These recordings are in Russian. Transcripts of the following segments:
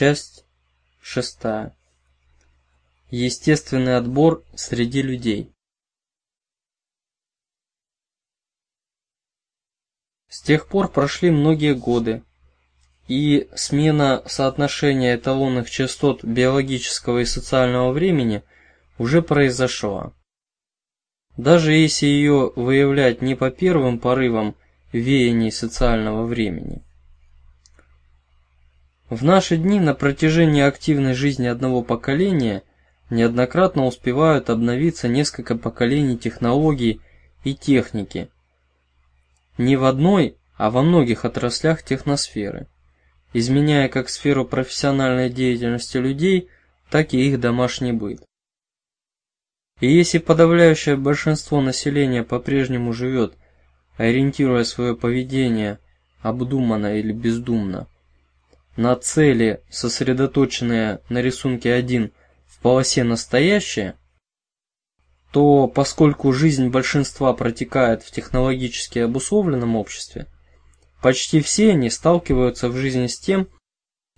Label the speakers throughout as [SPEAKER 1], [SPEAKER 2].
[SPEAKER 1] Часть шестая. Естественный отбор среди людей. С тех пор прошли многие годы, и смена соотношения эталонных частот биологического и социального времени уже произошла. Даже если ее выявлять не по первым порывам веяний социального времени. В наши дни на протяжении активной жизни одного поколения неоднократно успевают обновиться несколько поколений технологий и техники. Не в одной, а во многих отраслях техносферы, изменяя как сферу профессиональной деятельности людей, так и их домашний быт. И если подавляющее большинство населения по-прежнему живет, ориентируя свое поведение обдуманно или бездумно, на цели, сосредоточенные на рисунке 1 в полосе «Настоящее», то поскольку жизнь большинства протекает в технологически обусловленном обществе, почти все они сталкиваются в жизни с тем,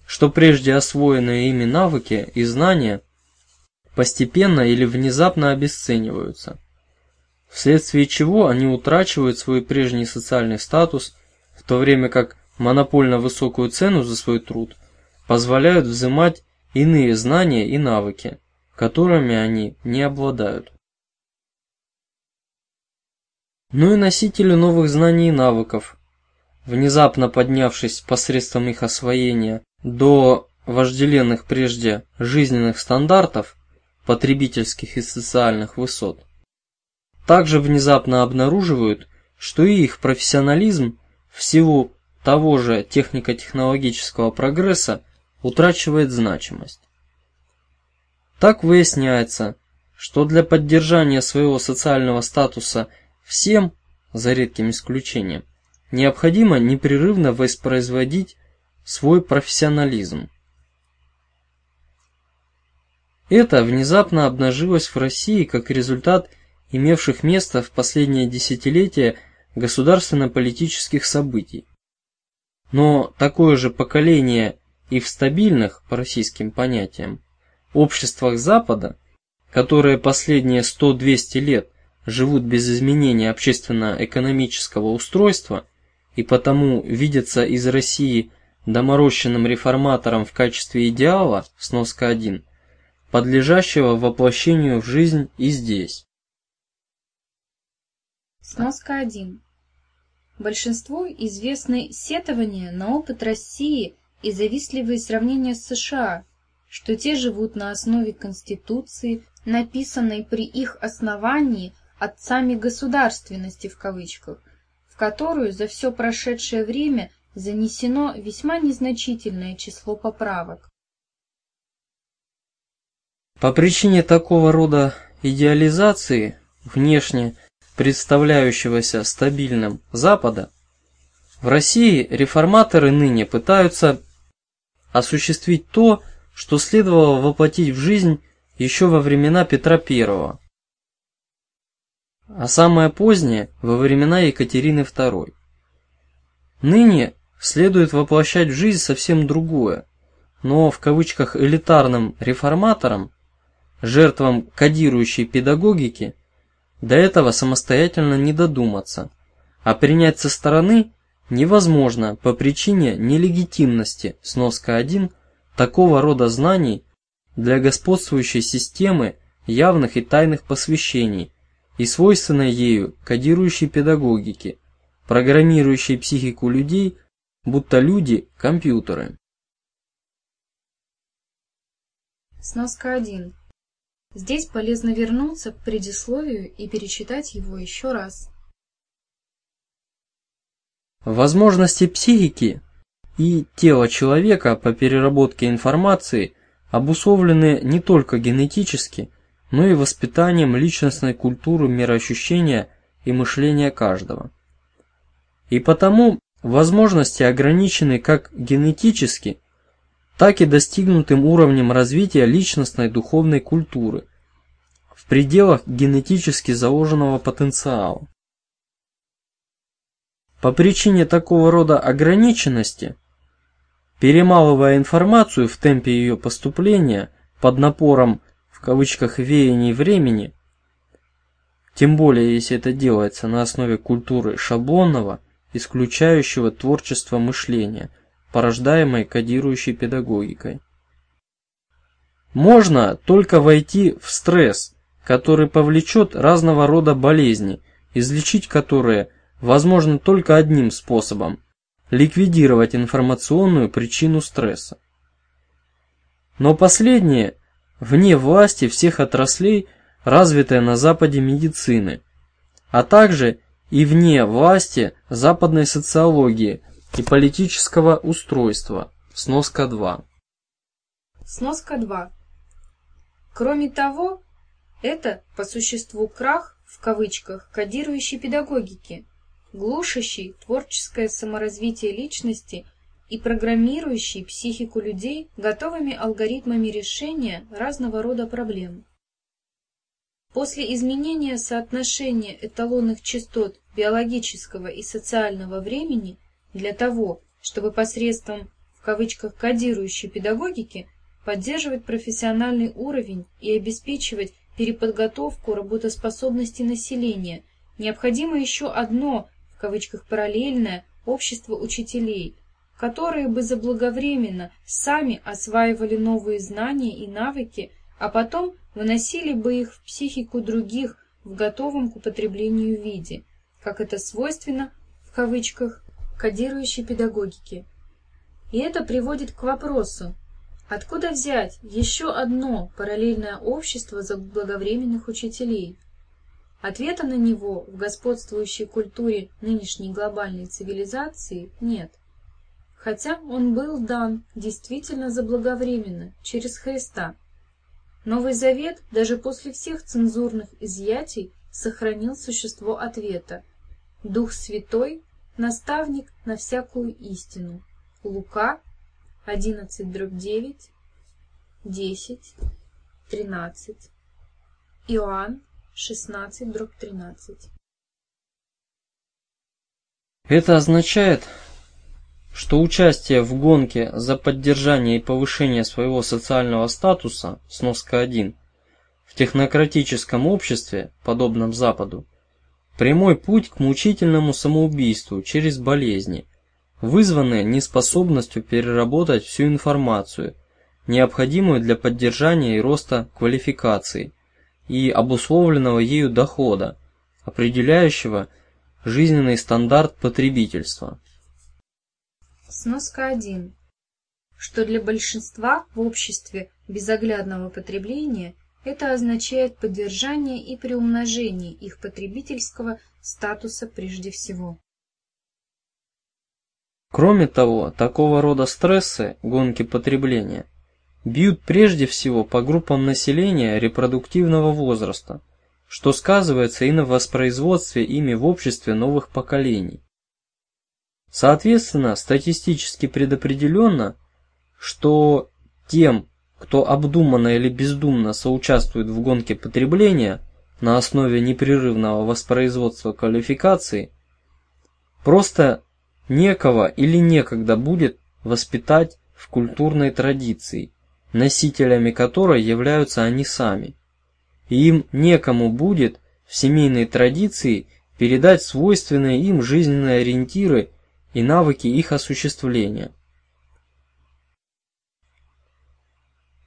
[SPEAKER 1] что прежде освоенные ими навыки и знания постепенно или внезапно обесцениваются, вследствие чего они утрачивают свой прежний социальный статус, в то время как монопольно высокую цену за свой труд позволяют взимать иные знания и навыки, которыми они не обладают. Ну и носители новых знаний и навыков, внезапно поднявшись посредством их освоения до вожделенных прежде жизненных стандартов, потребительских и социальных высот, также внезапно обнаруживают, что их профессионализм в силу того же технико-технологического прогресса утрачивает значимость. Так выясняется, что для поддержания своего социального статуса всем, за редким исключением, необходимо непрерывно воспроизводить свой профессионализм. Это внезапно обнажилось в России как результат имевших место в последние десятилетия государственно-политических событий. Но такое же поколение и в стабильных, по российским понятиям, обществах Запада, которые последние 100-200 лет живут без изменения общественно-экономического устройства и потому видятся из России доморощенным реформатором в качестве идеала, сноска 1, подлежащего воплощению в жизнь и здесь.
[SPEAKER 2] Сноска 1. Большинству известны сетования на опыт России и завистливые сравнения с США, что те живут на основе Конституции, написанной при их основании «отцами государственности» в кавычках, в которую за все прошедшее время занесено весьма незначительное число поправок.
[SPEAKER 1] По причине такого рода идеализации внешне представляющегося стабильным Запада, в России реформаторы ныне пытаются осуществить то, что следовало воплотить в жизнь еще во времена Петра I, а самое позднее во времена Екатерины II. Ныне следует воплощать в жизнь совсем другое, но в кавычках элитарным реформаторам, жертвам кодирующей педагогики, до этого самостоятельно не додуматься, а принять со стороны невозможно по причине нелегитимности сноска 1 такого рода знаний для господствующей системы явных и тайных посвящений и свойственной ею кодирующей педагогики, программирующей психику людей, будто люди – компьютеры.
[SPEAKER 2] Сноска 1. Здесь полезно вернуться к предисловию и перечитать его еще раз.
[SPEAKER 1] Возможности психики и тела человека по переработке информации обусловлены не только генетически, но и воспитанием личностной культуры мироощущения и мышления каждого. И потому возможности ограничены как генетически, так и достигнутым уровнем развития личностной духовной культуры в пределах генетически заложенного потенциала. По причине такого рода ограниченности перемалывая информацию в темпе ее поступления под напором в кавычках веяний времени, тем более если это делается на основе культуры шаблонного, исключающего творчество мышления, порождаемой кодирующей педагогикой. Можно только войти в стресс, который повлечет разного рода болезни, излечить которые возможно только одним способом – ликвидировать информационную причину стресса. Но последнее вне власти всех отраслей, развитой на Западе медицины, а также и вне власти западной социологии и политического устройства. Сноска 2.
[SPEAKER 2] Сноска 2. Кроме того, это по существу крах в кавычках кодирующей педагогики, глушащий творческое саморазвитие личности и программирующий психику людей готовыми алгоритмами решения разного рода проблем. После изменения соотношения эталонных частот биологического и социального времени для того, чтобы посредством в кавычках кодирующей педагогики поддерживать профессиональный уровень и обеспечивать переподготовку работоспособности населения, необходимо еще одно, в кавычках параллельное, общество учителей, которые бы заблаговременно сами осваивали новые знания и навыки, а потом выносили бы их в психику других в готовом к употреблению виде, как это свойственно, в кавычках, кодирующей педагогике. И это приводит к вопросу, Откуда взять еще одно параллельное общество заблаговременных учителей? Ответа на него в господствующей культуре нынешней глобальной цивилизации нет. Хотя он был дан действительно заблаговременно, через Христа. Новый Завет даже после всех цензурных изъятий сохранил существо ответа. Дух Святой – наставник на всякую истину. Лука 11 дробь 9, 10, 13. Иоанн 16 дробь 13.
[SPEAKER 1] Это означает, что участие в гонке за поддержание и повышение своего социального статуса, сноска 1, в технократическом обществе, подобном Западу, прямой путь к мучительному самоубийству через болезни, вызванные неспособностью переработать всю информацию, необходимую для поддержания и роста квалификации и обусловленного ею дохода, определяющего жизненный стандарт потребительства.
[SPEAKER 2] Сноска 1. Что для большинства в обществе безоглядного потребления это означает поддержание и приумножение их потребительского статуса прежде всего.
[SPEAKER 1] Кроме того, такого рода стрессы, гонки потребления, бьют прежде всего по группам населения репродуктивного возраста, что сказывается и на воспроизводстве ими в обществе новых поколений. Соответственно, статистически предопределенно, что тем, кто обдуманно или бездумно соучаствует в гонке потребления на основе непрерывного воспроизводства квалификации, просто некого или некогда будет воспитать в культурной традиции, носителями которой являются они сами. И им некому будет в семейной традиции передать свойственные им жизненные ориентиры и навыки их осуществления.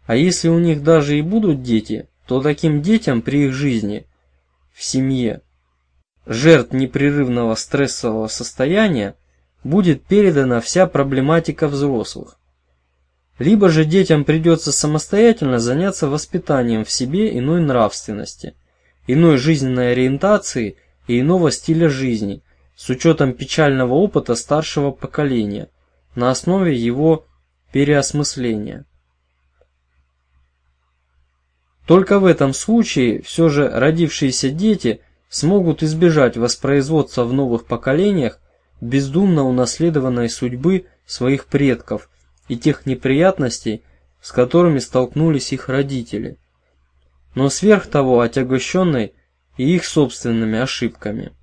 [SPEAKER 1] А если у них даже и будут дети, то таким детям при их жизни в семье жертв непрерывного стрессового состояния будет передана вся проблематика взрослых. Либо же детям придется самостоятельно заняться воспитанием в себе иной нравственности, иной жизненной ориентации и иного стиля жизни, с учетом печального опыта старшего поколения, на основе его переосмысления. Только в этом случае все же родившиеся дети смогут избежать воспроизводства в новых поколениях бездумно унаследованной судьбы своих предков и тех неприятностей, с которыми столкнулись их родители, но сверх того отягощенной и их собственными ошибками.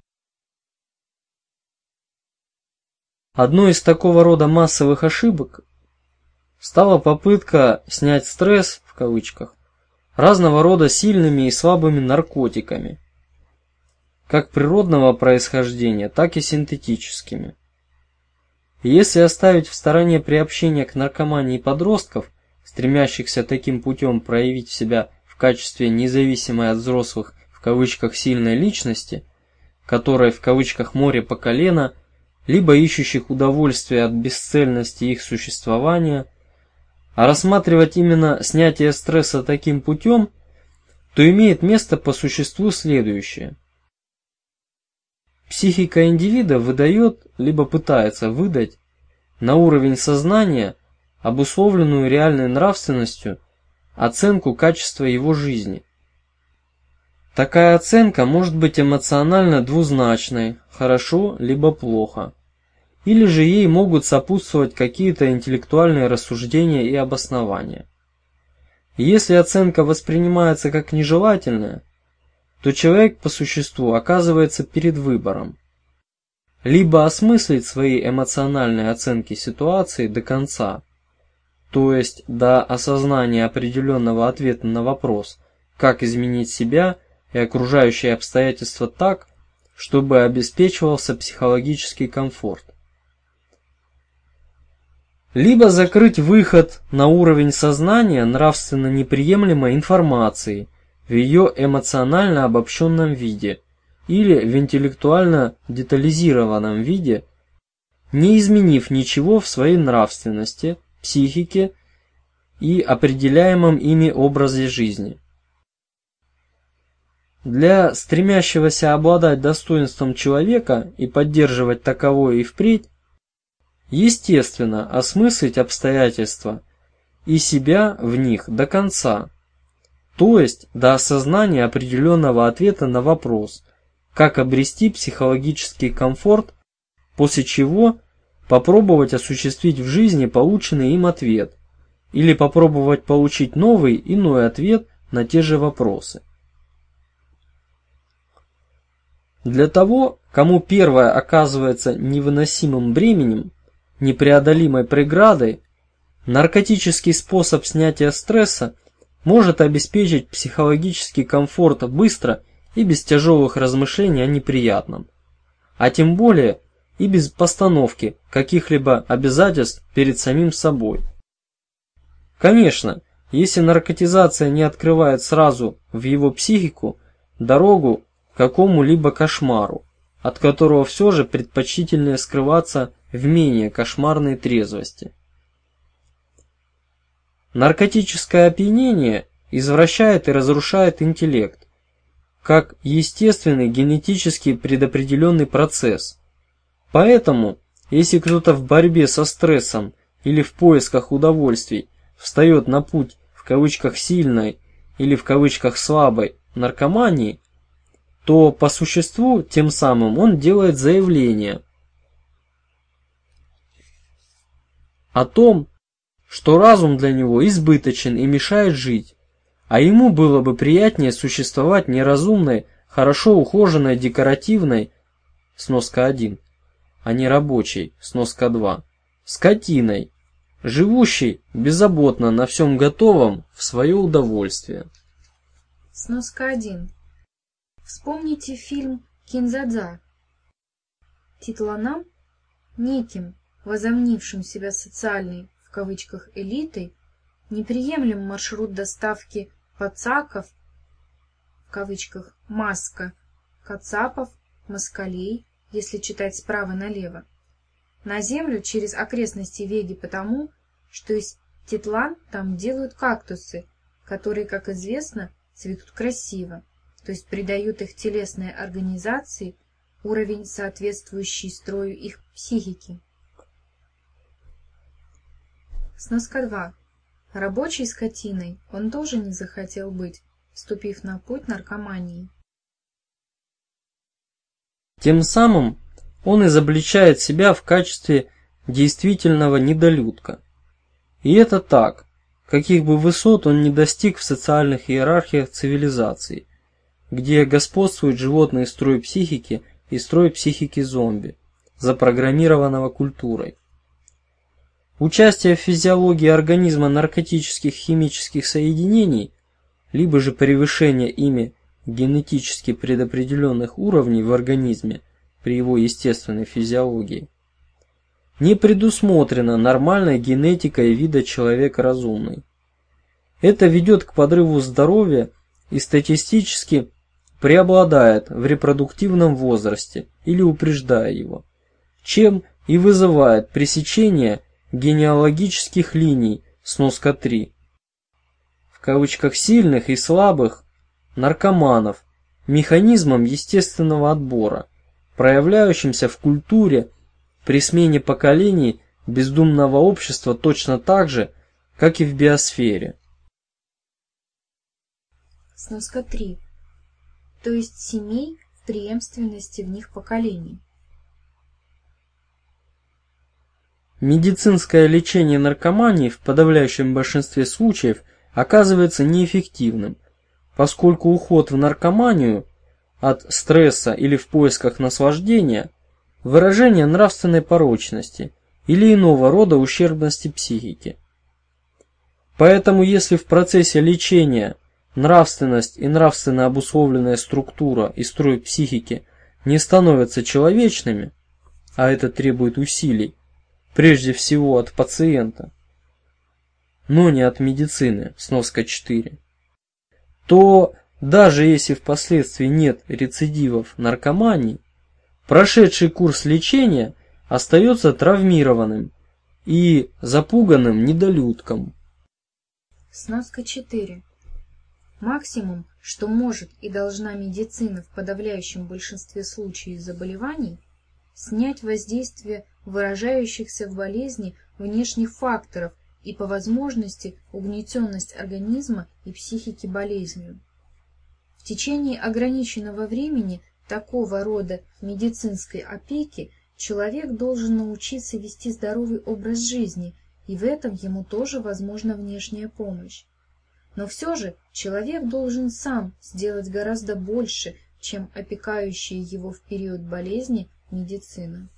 [SPEAKER 1] Одной из такого рода массовых ошибок стала попытка снять стресс, в кавычках, разного рода сильными и слабыми наркотиками, как природного происхождения, так и синтетическими. если оставить в стороне приобщение к наркомании подростков, стремящихся таким путем проявить себя в качестве независимой от взрослых в кавычках сильной личности, которой в кавычках море по колено, либо ищущих удовольствия от бесцельности их существования, а рассматривать именно снятие стресса таким путем, то имеет место по существу следующее. Психика индивида выдает, либо пытается выдать, на уровень сознания, обусловленную реальной нравственностью, оценку качества его жизни. Такая оценка может быть эмоционально двузначной, хорошо либо плохо или же ей могут сопутствовать какие-то интеллектуальные рассуждения и обоснования. Если оценка воспринимается как нежелательная, то человек по существу оказывается перед выбором. Либо осмыслить свои эмоциональные оценки ситуации до конца, то есть до осознания определенного ответа на вопрос, как изменить себя и окружающие обстоятельства так, чтобы обеспечивался психологический комфорт либо закрыть выход на уровень сознания нравственно неприемлемой информации в ее эмоционально обобщенном виде или в интеллектуально детализированном виде, не изменив ничего в своей нравственности, психике и определяемом ими образе жизни. Для стремящегося обладать достоинством человека и поддерживать таковое и впредь, Естественно, осмыслить обстоятельства и себя в них до конца, то есть до осознания определенного ответа на вопрос, как обрести психологический комфорт, после чего попробовать осуществить в жизни полученный им ответ или попробовать получить новый иной ответ на те же вопросы. Для того, кому первое оказывается невыносимым бременем, непреодолимой преградой, наркотический способ снятия стресса может обеспечить психологический комфорт быстро и без тяжелых размышлений о неприятном, а тем более и без постановки каких-либо обязательств перед самим собой. Конечно, если наркотизация не открывает сразу в его психику дорогу к какому-либо кошмару, от которого все же предпочтительнее скрываться в менее кошмарной трезвости. Наркотическое опьянение извращает и разрушает интеллект, как естественный генетически предопределенный процесс. Поэтому, если кто-то в борьбе со стрессом или в поисках удовольствий встает на путь в кавычках сильной или в кавычках слабой наркомании, то по существу тем самым он делает заявление – о том, что разум для него избыточен и мешает жить, а ему было бы приятнее существовать неразумной, хорошо ухоженной, декоративной, сноска 1, а не рабочей, сноска 2, скотиной, живущей беззаботно на всем готовом в свое удовольствие.
[SPEAKER 2] Сноска 1. Вспомните фильм «Кинзадза». Титланам неким возомнившим себя социальной в кавычках элитой, неприемлем маршрут доставки пацаков в кавычках маска, кацапов, москалей, если читать справа налево, на землю через окрестности Веги потому, что из Тетлан там делают кактусы, которые, как известно, цветут красиво, то есть придают их телесной организации уровень, соответствующий строю их психики. Сноска 2. Рабочей скотиной он тоже не захотел быть, вступив на путь наркомании.
[SPEAKER 1] Тем самым он изобличает себя в качестве действительного недолюдка. И это так, каких бы высот он не достиг в социальных иерархиях цивилизации, где господствует животный строй психики и строй психики зомби, запрограммированного культурой. участие в физиологии организма наркотических химических соединений, либо же превышение ими генетически предопределенных уровней в организме при его естественной физиологии, не предусмотрено нормальной генетикой вида человека разумный. Это ведет к подрыву здоровья и статистически преобладает в репродуктивном возрасте или упреждая его, чем и вызывает пресечение генеалогических линий сноска 3 в кавычках сильных и слабых наркоманов механизмом естественного отбора, проявляющимся в культуре при смене поколений бездумного общества точно так же, как и в биосфере.
[SPEAKER 2] Сноска 3. То есть семей в преемственности в них поколений.
[SPEAKER 1] Медицинское лечение наркомании в подавляющем большинстве случаев оказывается неэффективным, поскольку уход в наркоманию от стресса или в поисках наслаждения – выражение нравственной порочности или иного рода ущербности психики. Поэтому если в процессе лечения нравственность и нравственно обусловленная структура и строй психики не становятся человечными, а это требует усилий, прежде всего от пациента, но не от медицины, сноска 4, то даже если впоследствии нет рецидивов наркомании, прошедший курс лечения остается травмированным и запуганным недолюдком.
[SPEAKER 2] Сноска 4. Максимум, что может и должна медицина в подавляющем большинстве случаев заболеваний, снять воздействие выражающихся в болезни внешних факторов и по возможности угнетенность организма и психики болезнью. В течение ограниченного времени такого рода медицинской опеки человек должен научиться вести здоровый образ жизни, и в этом ему тоже возможна внешняя помощь. Но все же человек должен сам сделать гораздо больше, чем опекающая его в период болезни медицина.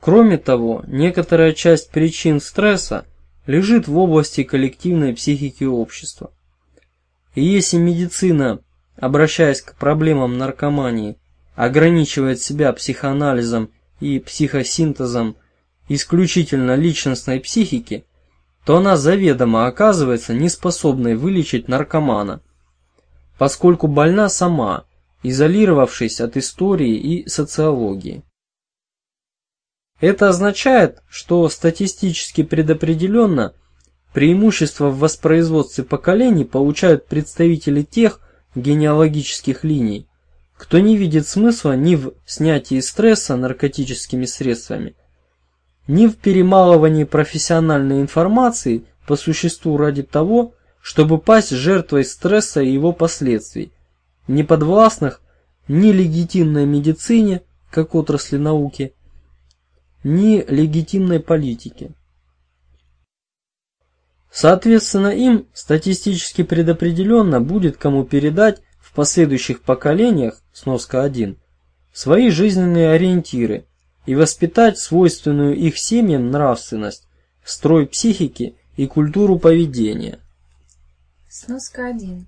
[SPEAKER 1] Кроме того, некоторая часть причин стресса лежит в области коллективной психики общества. И если медицина, обращаясь к проблемам наркомании, ограничивает себя психоанализом и психосинтезом исключительно личностной психики, то она заведомо оказывается неспособной вылечить наркомана, поскольку больна сама, изолировавшись от истории и социологии. Это означает, что статистически предопределенно преимущество в воспроизводстве поколений получают представители тех генеалогических линий, кто не видит смысла ни в снятии стресса наркотическими средствами, ни в перемалывании профессиональной информации по существу ради того, чтобы пасть жертвой стресса и его последствий, не подвластных ни легитимной медицине, как отрасли науки, ни легитимной политики. Соответственно, им статистически предопределенно будет кому передать в последующих поколениях, сноска 1, свои жизненные ориентиры и воспитать свойственную их семьям нравственность, строй психики и культуру поведения.
[SPEAKER 2] Сноска 1.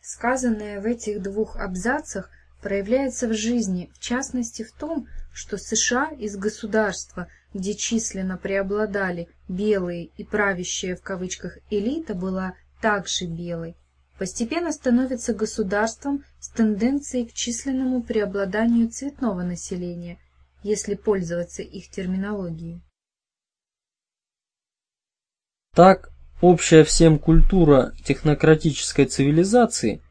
[SPEAKER 2] Сказанное в этих двух абзацах проявляется в жизни, в частности в том, что США из государства, где численно преобладали белые и правящая в кавычках элита была также белой, постепенно становится государством с тенденцией к численному преобладанию цветного населения, если пользоваться их терминологией.
[SPEAKER 1] Так, общая всем культура технократической цивилизации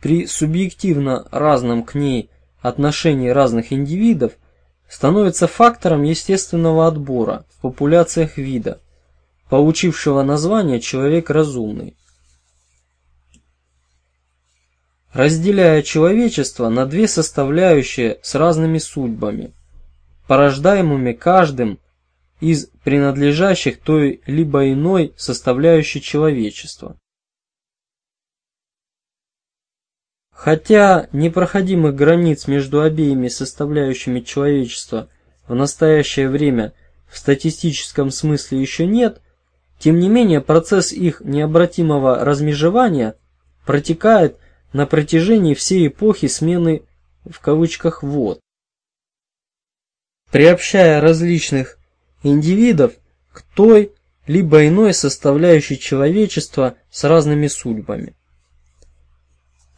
[SPEAKER 1] при субъективно разном к ней отношении разных индивидов становится фактором естественного отбора в популяциях вида, получившего название человек разумный. Разделяя человечество на две составляющие с разными судьбами, порождаемыми каждым из принадлежащих той либо иной составляющей человечества. Хотя непроходимых границ между обеими составляющими человечества в настоящее время в статистическом смысле еще нет, тем не менее процесс их необратимого размежевания протекает на протяжении всей эпохи смены в кавычках «вод». Приобщая различных индивидов к той либо иной составляющей человечества с разными судьбами.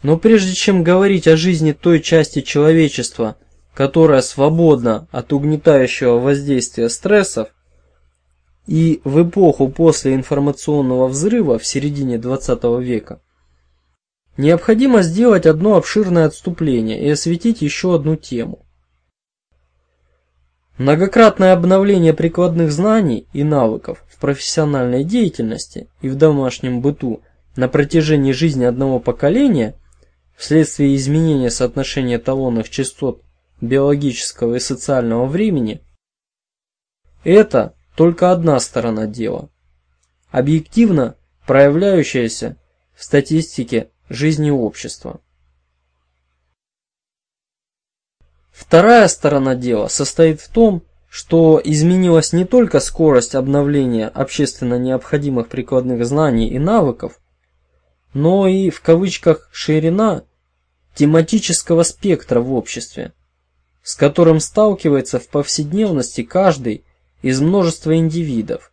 [SPEAKER 1] Но прежде чем говорить о жизни той части человечества, которая свободна от угнетающего воздействия стрессов, и в эпоху после информационного взрыва в середине 20 века, необходимо сделать одно обширное отступление и осветить еще одну тему. Многократное обновление прикладных знаний и навыков в профессиональной деятельности и в домашнем быту на протяжении жизни одного поколения вследствие изменения соотношения талонных частот биологического и социального времени – это только одна сторона дела, объективно проявляющаяся в статистике жизни общества. Вторая сторона дела состоит в том, что изменилась не только скорость обновления общественно необходимых прикладных знаний и навыков, но и в кавычках ширина тематического спектра в обществе, с которым сталкивается в повседневности каждый из множества индивидов,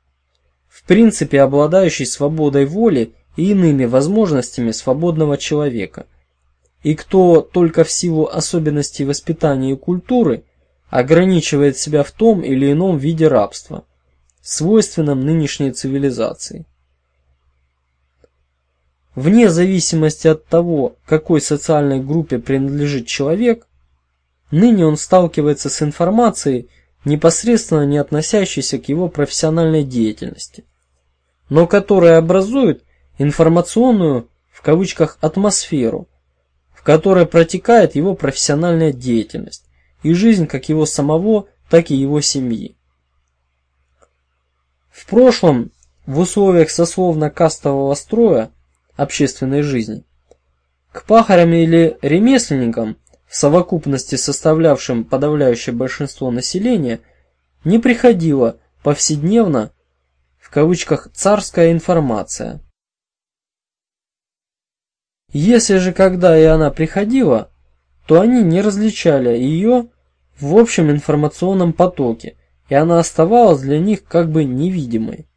[SPEAKER 1] в принципе обладающий свободой воли и иными возможностями свободного человека, и кто только в силу особенностей воспитания и культуры ограничивает себя в том или ином виде рабства, свойственном нынешней цивилизации. Вне зависимости от того, какой социальной группе принадлежит человек, ныне он сталкивается с информацией, непосредственно не относящейся к его профессиональной деятельности, но которая образует информационную, в кавычках, атмосферу, в которой протекает его профессиональная деятельность и жизнь как его самого, так и его семьи. В прошлом, в условиях сословно-кастового строя, общественной жизни. К пахарям или ремесленникам, в совокупности составлявшим подавляющее большинство населения, не приходила повседневно в кавычках «царская информация». Если же когда и она приходила, то они не различали ее в общем информационном потоке, и она оставалась для них как бы невидимой.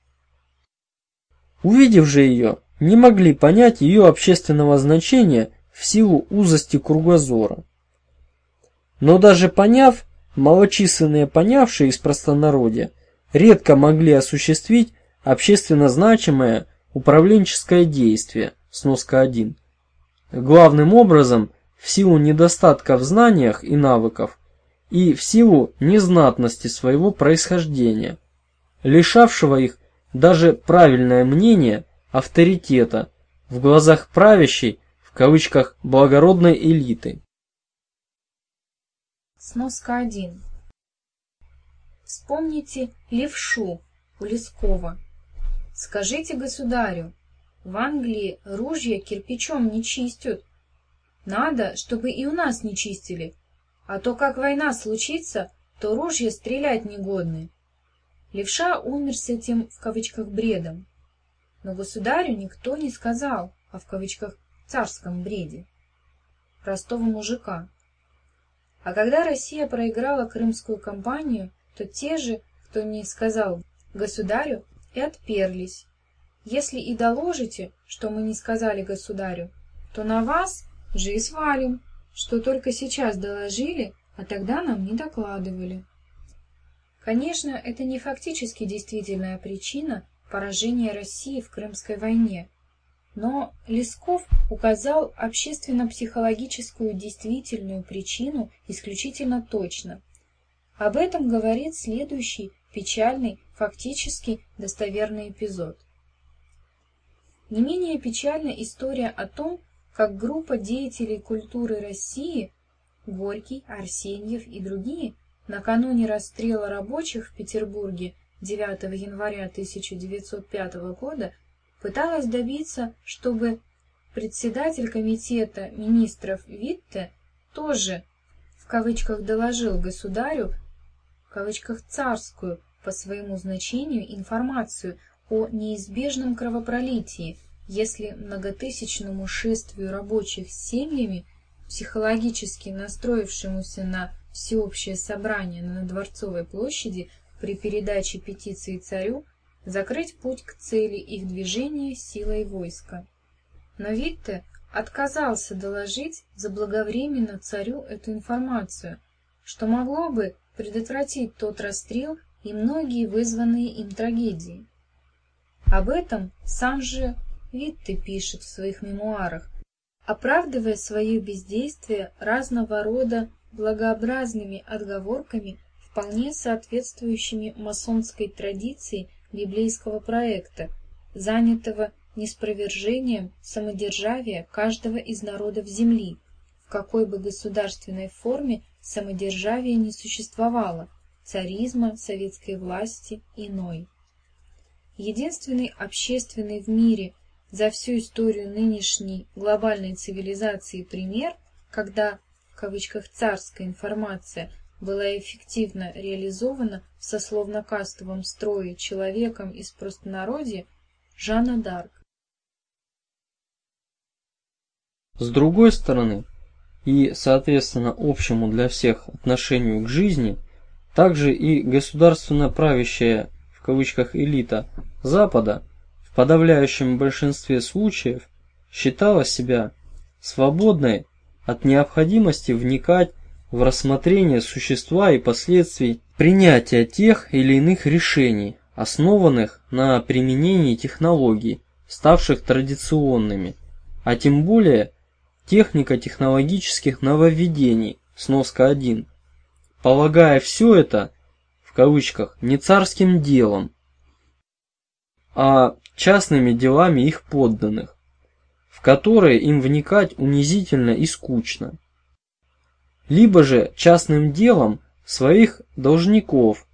[SPEAKER 1] Увидев же ее, не могли понять ее общественного значения в силу узости кругозора. Но даже поняв, малочисленные понявшие из простонародья редко могли осуществить общественно значимое управленческое действие, сноска 1. Главным образом, в силу недостатка в знаниях и навыков, и в силу незнатности своего происхождения, лишавшего их даже правильное мнение авторитета в глазах правящей, в кавычках, благородной элиты.
[SPEAKER 2] Сноска 1. Вспомните левшу у Лескова. Скажите государю, в Англии ружья кирпичом не чистят. Надо, чтобы и у нас не чистили, а то как война случится, то ружья стрелять негодны. Левша умер с этим в кавычках бредом. Но государю никто не сказал, а в кавычках царском бреде, простого мужика. А когда Россия проиграла крымскую кампанию, то те же, кто не сказал государю, и отперлись. Если и доложите, что мы не сказали государю, то на вас же и свалим, что только сейчас доложили, а тогда нам не докладывали. Конечно, это не фактически действительная причина поражения России в Крымской войне, но Лесков указал общественно-психологическую действительную причину исключительно точно. Об этом говорит следующий печальный, фактически достоверный эпизод. Не менее печальна история о том, как группа деятелей культуры России Горький, Арсеньев и другие накануне расстрела рабочих в Петербурге 9 января 1905 года пыталась добиться, чтобы председатель комитета министров Витте тоже в кавычках доложил государю в кавычках «царскую» по своему значению информацию о неизбежном кровопролитии, если многотысячному шествию рабочих с семьями, психологически настроившемуся на всеобщее собрание на Дворцовой площади при передаче петиции царю, закрыть путь к цели их движения силой войска. Но Витте отказался доложить заблаговременно царю эту информацию, что могло бы предотвратить тот расстрел и многие вызванные им трагедии. Об этом сам же Витте пишет в своих мемуарах, оправдывая свое бездействие разного рода благообразными отговорками, вполне соответствующими масонской традиции библейского проекта, занятого неспровержением самодержавия каждого из народов земли, в какой бы государственной форме самодержавие не существовало, царизма, советской власти, иной. Единственный общественный в мире за всю историю нынешней глобальной цивилизации пример, когда в кавычках «царская информация» была эффективно реализована в сословно-кастовом строе человеком из простонародья Жанна Дарк.
[SPEAKER 1] С другой стороны, и, соответственно, общему для всех отношению к жизни, также и государственно правящая в кавычках элита Запада в подавляющем большинстве случаев считала себя свободной от необходимости вникать в рассмотрение существа и последствий принятия тех или иных решений, основанных на применении технологий, ставших традиционными, а тем более технико-технологических нововведений, сноска 1, полагая все это, кавычках, не царским делом, а частными делами их подданных, в которые им вникать унизительно и скучно, либо же частным делом своих должников,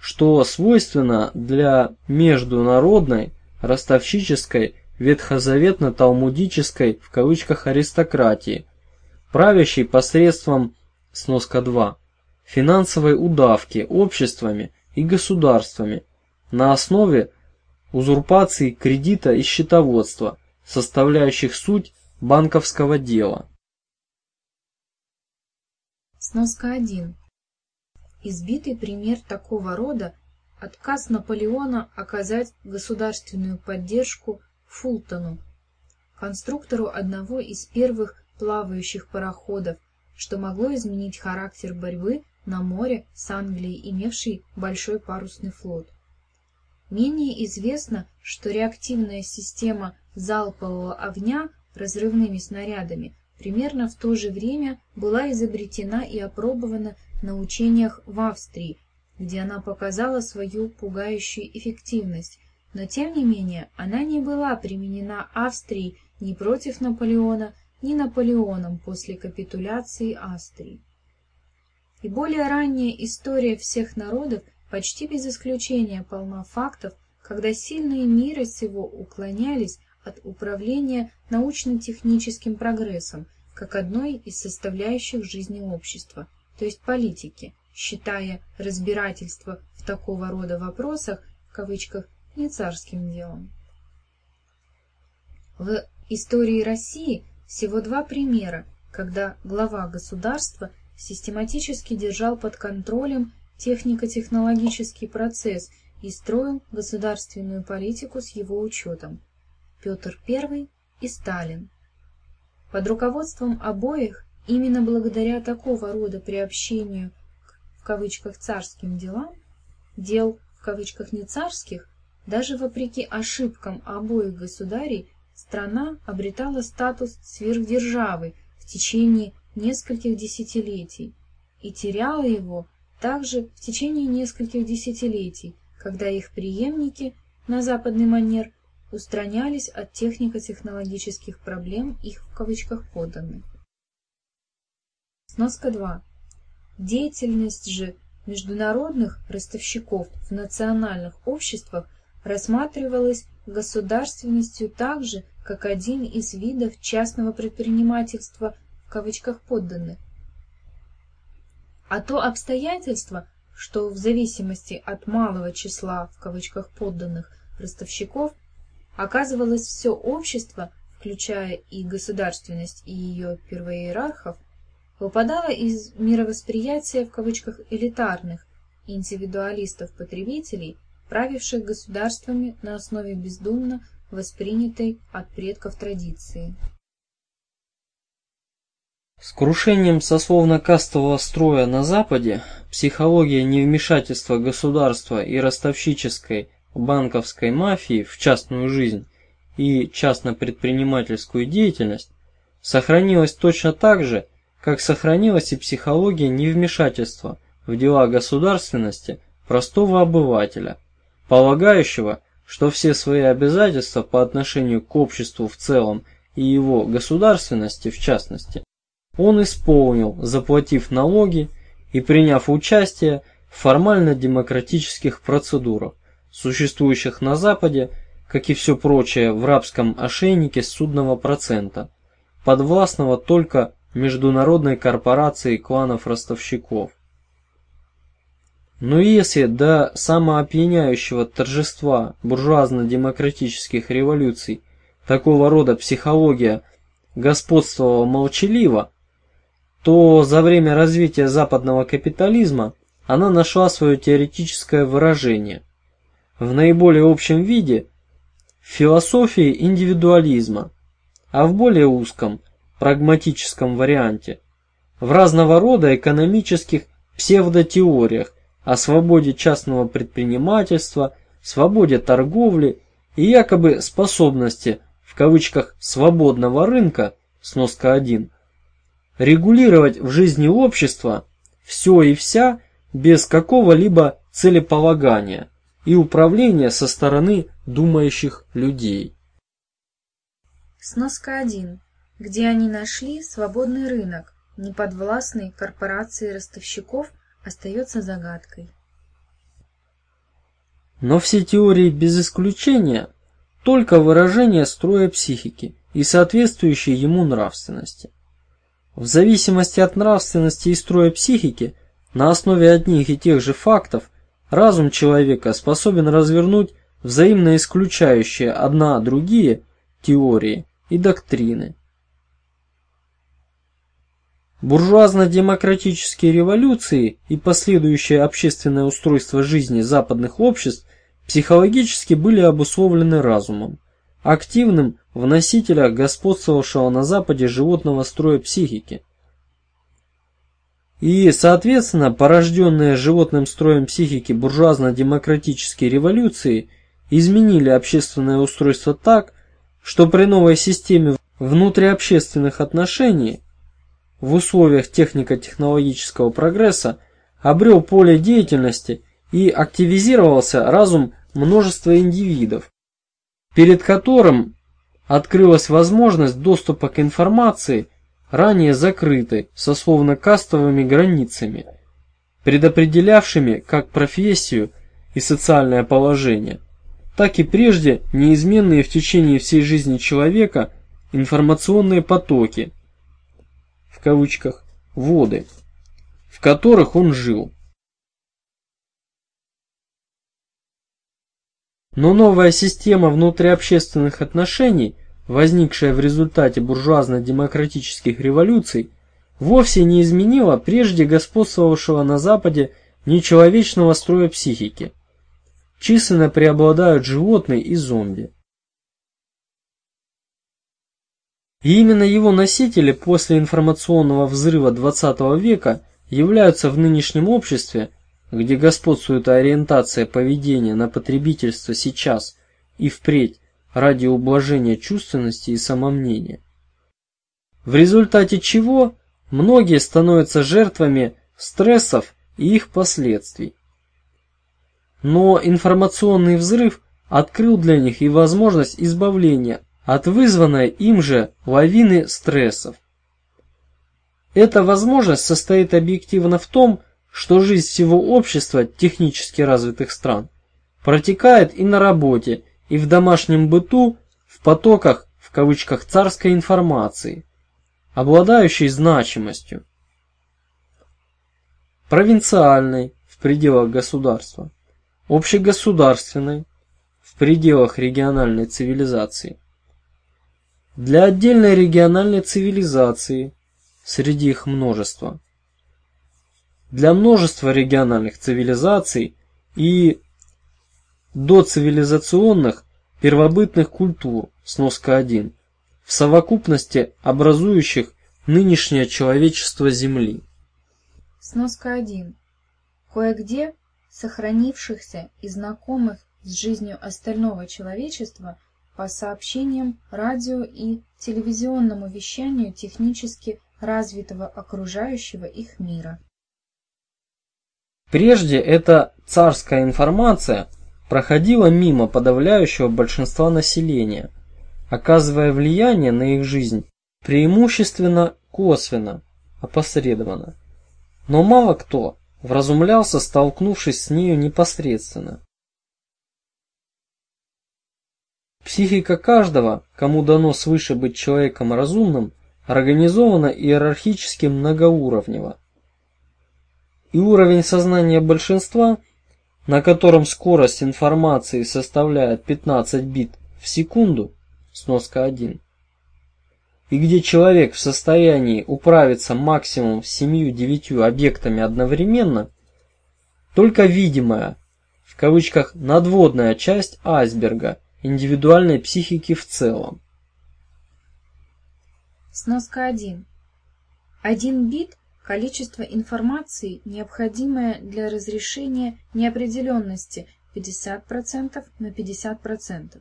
[SPEAKER 1] что свойственно для международной ростовщической ветхозаветно-талмудической в кавычках аристократии, правящей посредством сноска 2 финансовой удавки обществами и государствами на основе узурпации кредита и счетоводства, составляющих суть банковского дела.
[SPEAKER 2] Сноска 1. Избитый пример такого рода – отказ Наполеона оказать государственную поддержку Фултону, конструктору одного из первых плавающих пароходов, что могло изменить характер борьбы на море с Англией, имевшей большой парусный флот. Менее известно, что реактивная система залпового огня разрывными снарядами примерно в то же время была изобретена и опробована на учениях в Австрии, где она показала свою пугающую эффективность, но тем не менее она не была применена Австрией ни против Наполеона, ни Наполеоном после капитуляции Австрии. И более ранняя история всех народов почти без исключения полна фактов, когда сильные мира сего уклонялись от управления научно-техническим прогрессом как одной из составляющих жизни общества, то есть политики, считая разбирательство в такого рода вопросах в кавычках не царским делом. В истории России всего два примера, когда глава государства систематически держал под контролем технико-технологический процесс и строил государственную политику с его учетом. Петр I и Сталин. Под руководством обоих, именно благодаря такого рода приобщению к в кавычках царским делам, дел в кавычках не царских, даже вопреки ошибкам обоих государей, страна обретала статус сверхдержавы в течение нескольких десятилетий и теряла его также в течение нескольких десятилетий, когда их преемники на западный манер устранялись от технико-технологических проблем их в кавычках подданных. Сноска 2. Деятельность же международных ростовщиков в национальных обществах рассматривалось государственностью так же, как один из видов частного предпринимательства в кавычках подданных. А то обстоятельство, что в зависимости от малого числа в кавычках подданных ростовщиков оказывалось все общество, включая и государственность и ее первоиерархов, выпадало из мировосприятия в кавычках элитарных индивидуалистов-потребителей, правивших государствами на основе бездумно воспринятой от предков традиции.
[SPEAKER 1] С крушением сословно-кастового строя на Западе психология невмешательства государства и ростовщической банковской мафии в частную жизнь и частно-предпринимательскую деятельность сохранилась точно так же, как сохранилась и психология невмешательства в дела государственности простого обывателя, полагающего, что все свои обязательства по отношению к обществу в целом и его государственности в частности, он исполнил, заплатив налоги и приняв участие в формально-демократических процедурах, существующих на Западе, как и все прочее в рабском ошейнике судного процента, подвластного только международной корпорации кланов-ростовщиков. Но если до самоопьяняющего торжества буржуазно-демократических революций такого рода психология господствовала молчаливо, то за время развития западного капитализма она нашла свое теоретическое выражение. В наиболее общем виде философии индивидуализма, а в более узком прагматическом варианте в разного рода экономических псевдотеориях о свободе частного предпринимательства, свободе торговли и якобы способности в кавычках свободного рынка сноска 1 регулировать в жизни общества все и вся без какого-либо целеполагания и управления со стороны думающих людей.
[SPEAKER 2] Сноска 1. Где они нашли свободный рынок, неподвластный корпорации ростовщиков, остается загадкой.
[SPEAKER 1] Но все теории без исключения только выражение строя психики и соответствующей ему нравственности. В зависимости от нравственности и строя психики, на основе одних и тех же фактов, разум человека способен развернуть взаимно исключающие одна другие теории и доктрины. Буржуазно-демократические революции и последующее общественное устройство жизни западных обществ психологически были обусловлены разумом, активным в носителях господствовавшего на Западе животного строя психики. И, соответственно, порожденные животным строем психики буржуазно-демократические революции изменили общественное устройство так, что при новой системе внутриобщественных отношений в условиях технико-технологического прогресса обрел поле деятельности и активизировался разум множества индивидов, перед которым открылась возможность доступа к информации, ранее закрытой сословно-кастовыми границами, предопределявшими как профессию и социальное положение, так и прежде неизменные в течение всей жизни человека информационные потоки, в кавычках, воды, в которых он жил. Но новая система внутриобщественных отношений, возникшая в результате буржуазно-демократических революций, вовсе не изменила прежде господствовавшего на Западе нечеловечного строя психики. Численно преобладают животные и зомби. И именно его носители после информационного взрыва XX века являются в нынешнем обществе где господствует ориентация поведения на потребительство сейчас и впредь ради ублажения чувственности и самомнения. В результате чего многие становятся жертвами стрессов и их последствий. Но информационный взрыв открыл для них и возможность избавления от вызванной им же лавины стрессов. Эта возможность состоит объективно в том, что жизнь всего общества технически развитых стран протекает и на работе, и в домашнем быту в потоках в кавычках царской информации, обладающей значимостью. Провинциальной, в пределах государства, общегосударственной в пределах региональной цивилизации. Для отдельной региональной цивилизации среди их множества. Для множества региональных цивилизаций и доцивилизационных первобытных культур, сноска 1, в совокупности образующих нынешнее человечество Земли.
[SPEAKER 2] Сноска 1. Кое-где сохранившихся и знакомых с жизнью остального человечества по сообщениям радио и телевизионному вещанию технически развитого окружающего их мира.
[SPEAKER 1] Прежде эта царская информация проходила мимо подавляющего большинства населения, оказывая влияние на их жизнь преимущественно косвенно, опосредованно. Но мало кто вразумлялся, столкнувшись с нею непосредственно. Психика каждого, кому дано свыше быть человеком разумным, организована иерархически многоуровнево. И уровень сознания большинства, на котором скорость информации составляет 15 бит в секунду, сноска 1, и где человек в состоянии управиться максимум с семью-девятью объектами одновременно, только видимая, в кавычках, надводная часть айсберга индивидуальной психики в целом.
[SPEAKER 2] Сноска 1. Один бит – количество информации, необходимое для разрешения неопределенности 50% на 50%.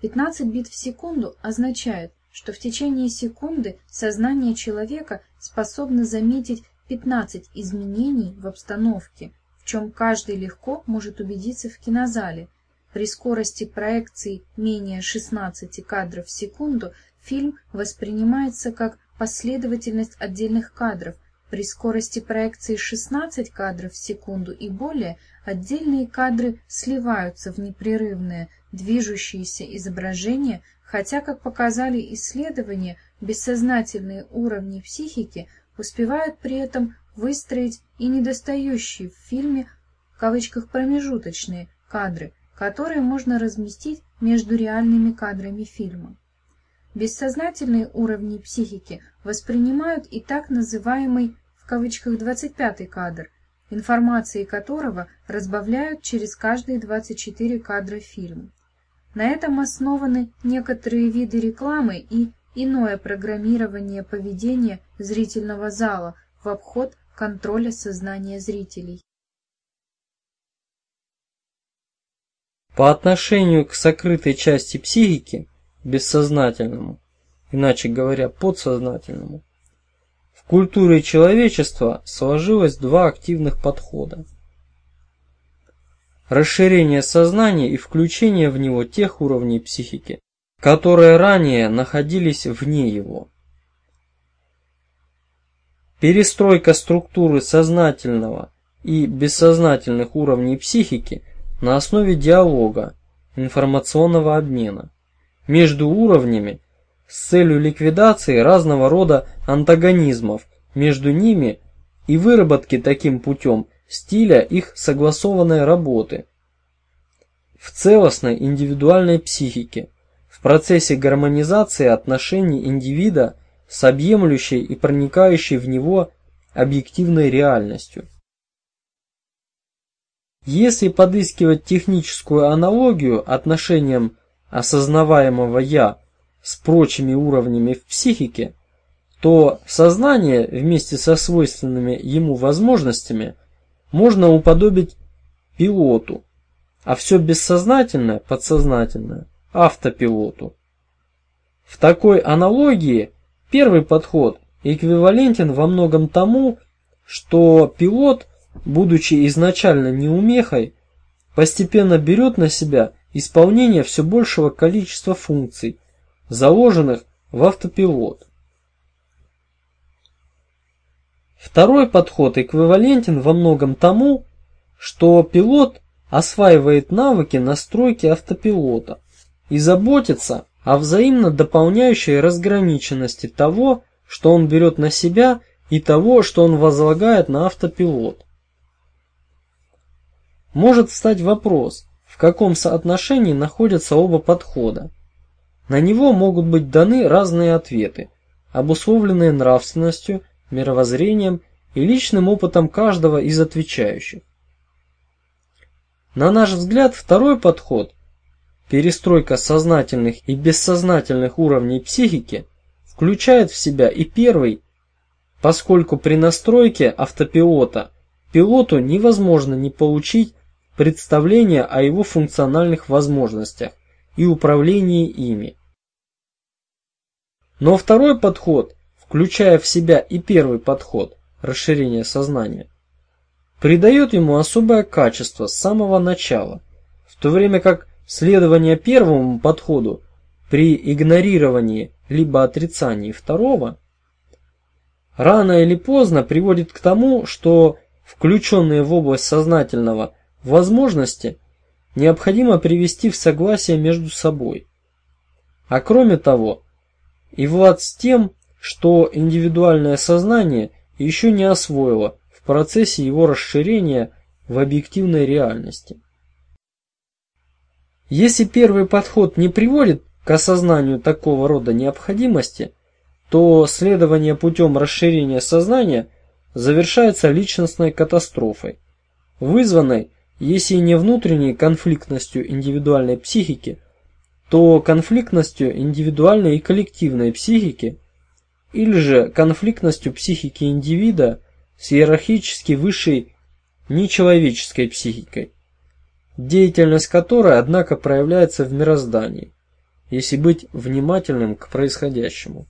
[SPEAKER 2] 15 бит в секунду означает, что в течение секунды сознание человека способно заметить 15 изменений в обстановке, в чем каждый легко может убедиться в кинозале. При скорости проекции менее 16 кадров в секунду фильм воспринимается как последовательность отдельных кадров. При скорости проекции 16 кадров в секунду и более отдельные кадры сливаются в непрерывное, движущееся изображение Хотя, как показали исследования, бессознательные уровни психики успевают при этом выстроить и недостающие в фильме в кавычках промежуточные кадры, которые можно разместить между реальными кадрами фильма. Бессознательные уровни психики воспринимают и так называемый в кавычках 25 кадр, информации которого разбавляют через каждые 24 кадра фильма. На этом основаны некоторые виды рекламы и иное программирование поведения зрительного зала в обход контроля сознания зрителей.
[SPEAKER 1] По отношению к сокрытой части психики, бессознательному, иначе говоря, подсознательному, в культуре человечества сложилось два активных подхода расширение сознания и включение в него тех уровней психики, которые ранее находились вне его. Перестройка структуры сознательного и бессознательных уровней психики на основе диалога, информационного обмена между уровнями с целью ликвидации разного рода антагонизмов между ними и выработки таким путем стиля их согласованной работы в целостной индивидуальной психике, в процессе гармонизации отношений индивида с объемлющей и проникающей в него объективной реальностью. Если подыскивать техническую аналогию отношениям осознаваемого «я» с прочими уровнями в психике, то сознание вместе со свойственными ему возможностями можно уподобить пилоту, а все бессознательное, подсознательное – автопилоту. В такой аналогии первый подход эквивалентен во многом тому, что пилот, будучи изначально неумехой, постепенно берет на себя исполнение все большего количества функций, заложенных в автопилот. Второй подход эквивалентен во многом тому, что пилот осваивает навыки настройки автопилота и заботится о взаимно дополняющей разграниченности того, что он берет на себя, и того, что он возлагает на автопилот. может встать вопрос, в каком соотношении находятся оба подхода. На него могут быть даны разные ответы, обусловленные нравственностью, мировоззрением и личным опытом каждого из отвечающих. На наш взгляд, второй подход перестройка сознательных и бессознательных уровней психики включает в себя и первый, поскольку при настройке автопилота пилоту невозможно не получить представление о его функциональных возможностях и управлении ими. Но второй подход, включая в себя и первый подход, расширение сознания, придает ему особое качество с самого начала, в то время как следование первому подходу при игнорировании либо отрицании второго рано или поздно приводит к тому, что включенные в область сознательного возможности необходимо привести в согласие между собой. А кроме того, и влад с тем, что индивидуальное сознание еще не освоило в процессе его расширения в объективной реальности. Если первый подход не приводит к осознанию такого рода необходимости, то следование путем расширения сознания завершается личностной катастрофой, вызванной, если не внутренней конфликтностью индивидуальной психики, то конфликтностью индивидуальной и коллективной психики, или же конфликтностью психики индивида с иерархически высшей нечеловеческой психикой, деятельность которой, однако, проявляется в мироздании, если быть внимательным к происходящему.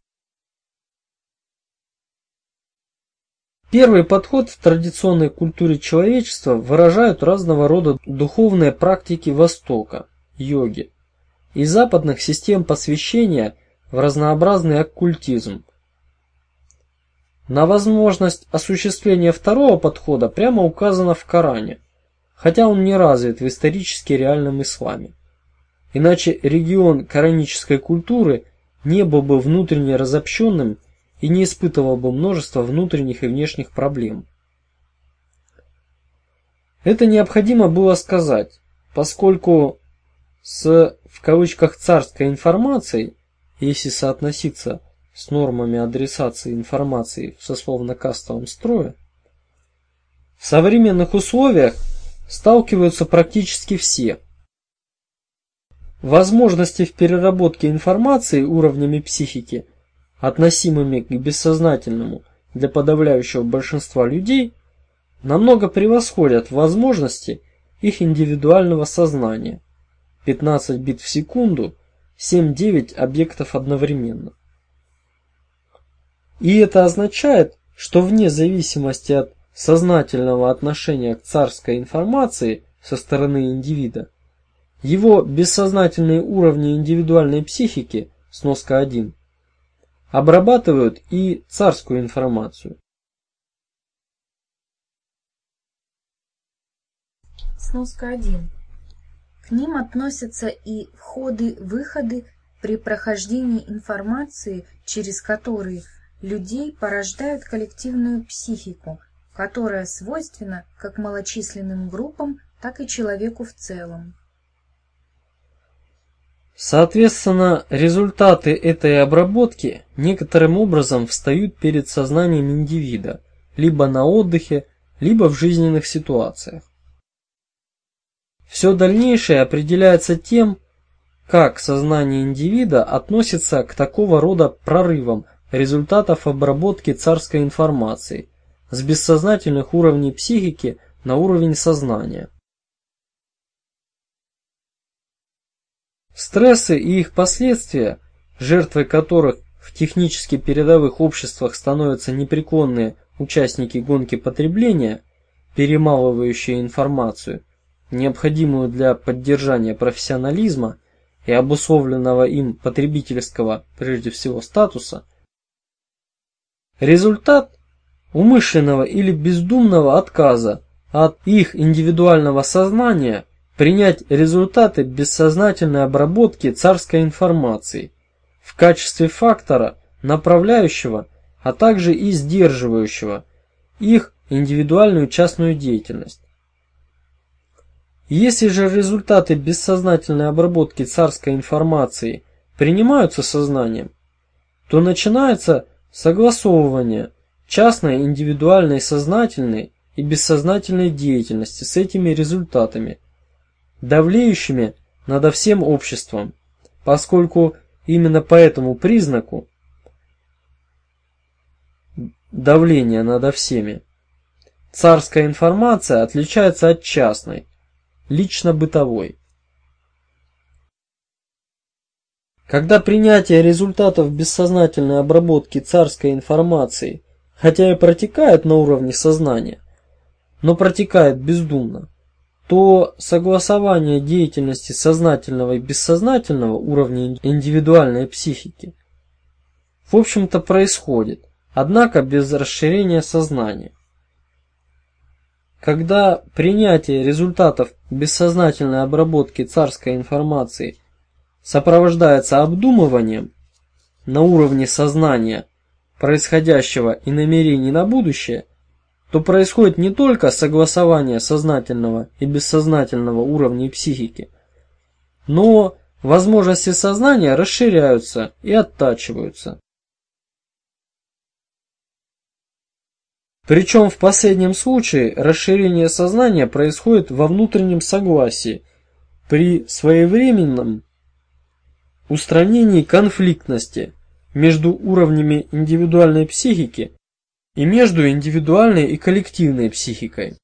[SPEAKER 1] Первый подход в традиционной культуре человечества выражают разного рода духовные практики Востока, йоги, и западных систем посвящения в разнообразный оккультизм. На возможность осуществления второго подхода прямо указано в Коране, хотя он не развит в исторически реальном исламе. Иначе регион коранической культуры не был бы внутренне разобщенным и не испытывал бы множество внутренних и внешних проблем. Это необходимо было сказать, поскольку с в кавычках царской информацией, если соотноситься с нормами адресации информации в сословно-кастовом строе, в современных условиях сталкиваются практически все. Возможности в переработке информации уровнями психики – относимыми к бессознательному для подавляющего большинства людей, намного превосходят возможности их индивидуального сознания. 15 бит в секунду, 7-9 объектов одновременно. И это означает, что вне зависимости от сознательного отношения к царской информации со стороны индивида, его бессознательные уровни индивидуальной психики, сноска 1, обрабатывают и царскую информацию.
[SPEAKER 2] Сноска 1. К ним относятся и входы-выходы при прохождении информации, через которые людей порождают коллективную психику, которая свойственна как малочисленным группам, так и человеку в целом.
[SPEAKER 1] Соответственно, результаты этой обработки некоторым образом встают перед сознанием индивида, либо на отдыхе, либо в жизненных ситуациях. Все дальнейшее определяется тем, как сознание индивида относится к такого рода прорывам результатов обработки царской информации с бессознательных уровней психики на уровень сознания. Стрессы и их последствия, жертвой которых в технически передовых обществах становятся непреклонные участники гонки потребления, перемалывающие информацию, необходимую для поддержания профессионализма и обусловленного им потребительского, прежде всего, статуса, результат умышленного или бездумного отказа от их индивидуального сознания принять результаты бессознательной обработки царской информации в качестве фактора, направляющего, а также и сдерживающего их индивидуальную частную деятельность. Если же результаты бессознательной обработки царской информации принимаются сознанием, то начинается согласовывание частной, индивидуальной, сознательной и бессознательной деятельности с этими результатами, давлеющими над всем обществом, поскольку именно по этому признаку давления над всеми. Царская информация отличается от частной, лично-бытовой. Когда принятие результатов бессознательной обработки царской информации, хотя и протекает на уровне сознания, но протекает бездумно, то согласование деятельности сознательного и бессознательного уровня индивидуальной психики в общем-то происходит, однако без расширения сознания. Когда принятие результатов бессознательной обработки царской информации сопровождается обдумыванием на уровне сознания происходящего и намерений на будущее, то происходит не только согласование сознательного и бессознательного уровней психики, но возможности сознания расширяются и оттачиваются. Причем в последнем случае расширение сознания происходит во внутреннем согласии при своевременном устранении конфликтности между уровнями индивидуальной психики и между индивидуальной и коллективной психикой.